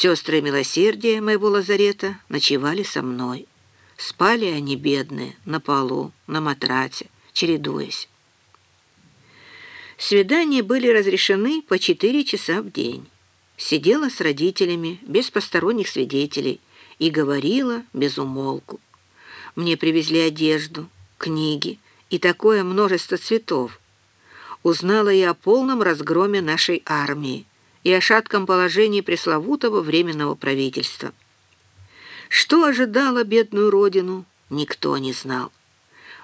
Сестры милосердия моего лазарета ночевали со мной. Спали они, бедные, на полу, на матрате, чередуясь. Свидания были разрешены по четыре часа в день. Сидела с родителями, без посторонних свидетелей, и говорила без умолку. Мне привезли одежду, книги и такое множество цветов. Узнала я о полном разгроме нашей армии и о шатком положении пресловутого Временного правительства. Что ожидало бедную родину, никто не знал.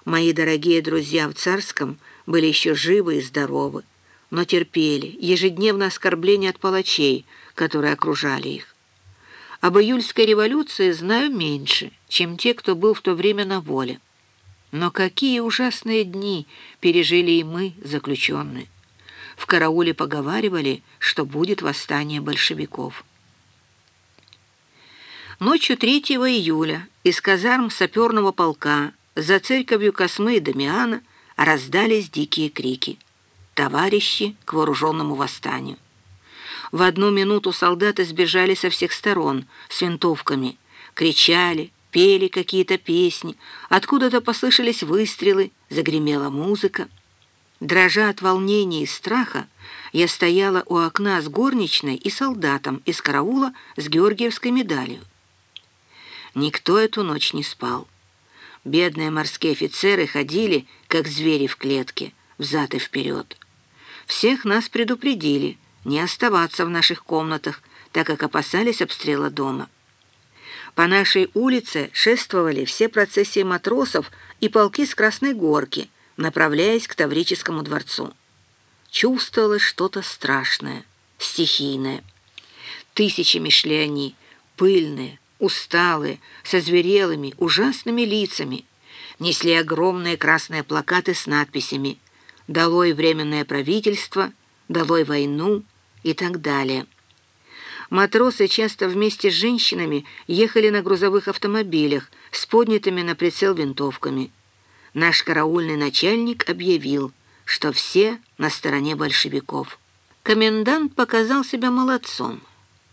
Мои дорогие друзья в Царском были еще живы и здоровы, но терпели ежедневно оскорбления от палачей, которые окружали их. Об июльской революции знаю меньше, чем те, кто был в то время на воле. Но какие ужасные дни пережили и мы, заключенные. В карауле поговаривали, что будет восстание большевиков. Ночью 3 июля из казарм саперного полка за церковью Космы и Дамиана раздались дикие крики. «Товарищи к вооруженному восстанию!» В одну минуту солдаты сбежали со всех сторон с винтовками, кричали, пели какие-то песни, откуда-то послышались выстрелы, загремела музыка. Дрожа от волнения и страха, я стояла у окна с горничной и солдатом из караула с георгиевской медалью. Никто эту ночь не спал. Бедные морские офицеры ходили, как звери в клетке, взад и вперед. Всех нас предупредили — не оставаться в наших комнатах, так как опасались обстрела дома. По нашей улице шествовали все процессии матросов и полки с Красной Горки, направляясь к Таврическому дворцу. Чувствовалось что-то страшное, стихийное. Тысячами шли они, пыльные, усталые, со зверелыми, ужасными лицами, несли огромные красные плакаты с надписями «Долой временное правительство», «Долой войну», и так далее. Матросы часто вместе с женщинами ехали на грузовых автомобилях с поднятыми на прицел винтовками. Наш караульный начальник объявил, что все на стороне большевиков. Комендант показал себя молодцом.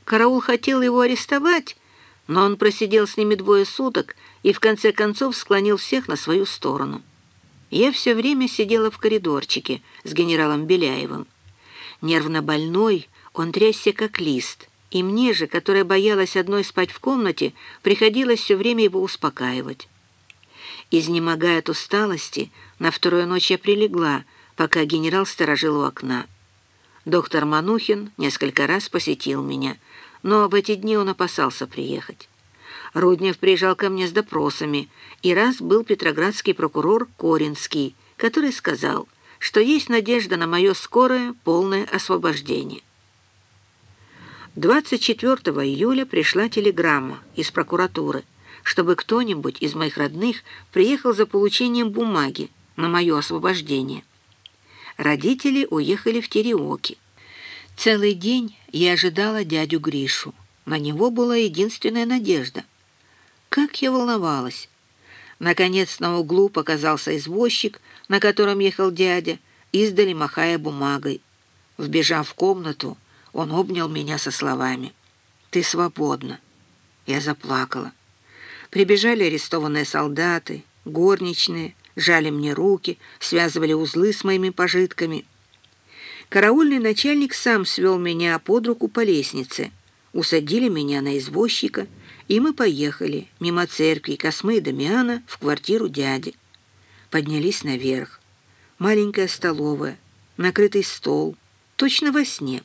Караул хотел его арестовать, но он просидел с ними двое суток и в конце концов склонил всех на свою сторону. Я все время сидела в коридорчике с генералом Беляевым. Нервно больной, он трясся как лист, и мне же, которая боялась одной спать в комнате, приходилось все время его успокаивать. Изнемогая от усталости, на вторую ночь я прилегла, пока генерал сторожил у окна. Доктор Манухин несколько раз посетил меня, но в эти дни он опасался приехать. Руднев приезжал ко мне с допросами, и раз был петроградский прокурор Коринский, который сказал — что есть надежда на мое скорое полное освобождение. 24 июля пришла телеграмма из прокуратуры, чтобы кто-нибудь из моих родных приехал за получением бумаги на мое освобождение. Родители уехали в Тереоки. Целый день я ожидала дядю Гришу. На него была единственная надежда. Как я волновалась! Наконец на углу показался извозчик, на котором ехал дядя, издали махая бумагой. Вбежав в комнату, он обнял меня со словами «Ты свободна». Я заплакала. Прибежали арестованные солдаты, горничные, жали мне руки, связывали узлы с моими пожитками. Караульный начальник сам свел меня под руку по лестнице, усадили меня на извозчика — и мы поехали мимо церкви Космы и Дамиана в квартиру дяди. Поднялись наверх. Маленькая столовая, накрытый стол, точно во сне.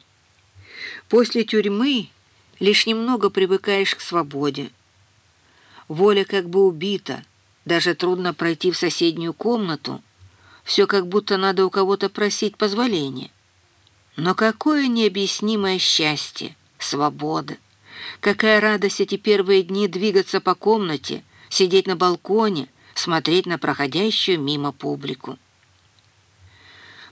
После тюрьмы лишь немного привыкаешь к свободе. Воля как бы убита, даже трудно пройти в соседнюю комнату. Все как будто надо у кого-то просить позволения. Но какое необъяснимое счастье, свобода! Какая радость эти первые дни двигаться по комнате, сидеть на балконе, смотреть на проходящую мимо публику.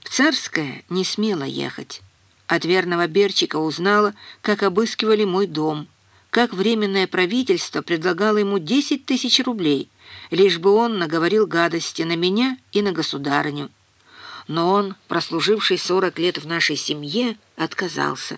В Царское не смело ехать. От верного Берчика узнала, как обыскивали мой дом, как Временное правительство предлагало ему 10 тысяч рублей, лишь бы он наговорил гадости на меня и на государыню. Но он, прослуживший 40 лет в нашей семье, отказался.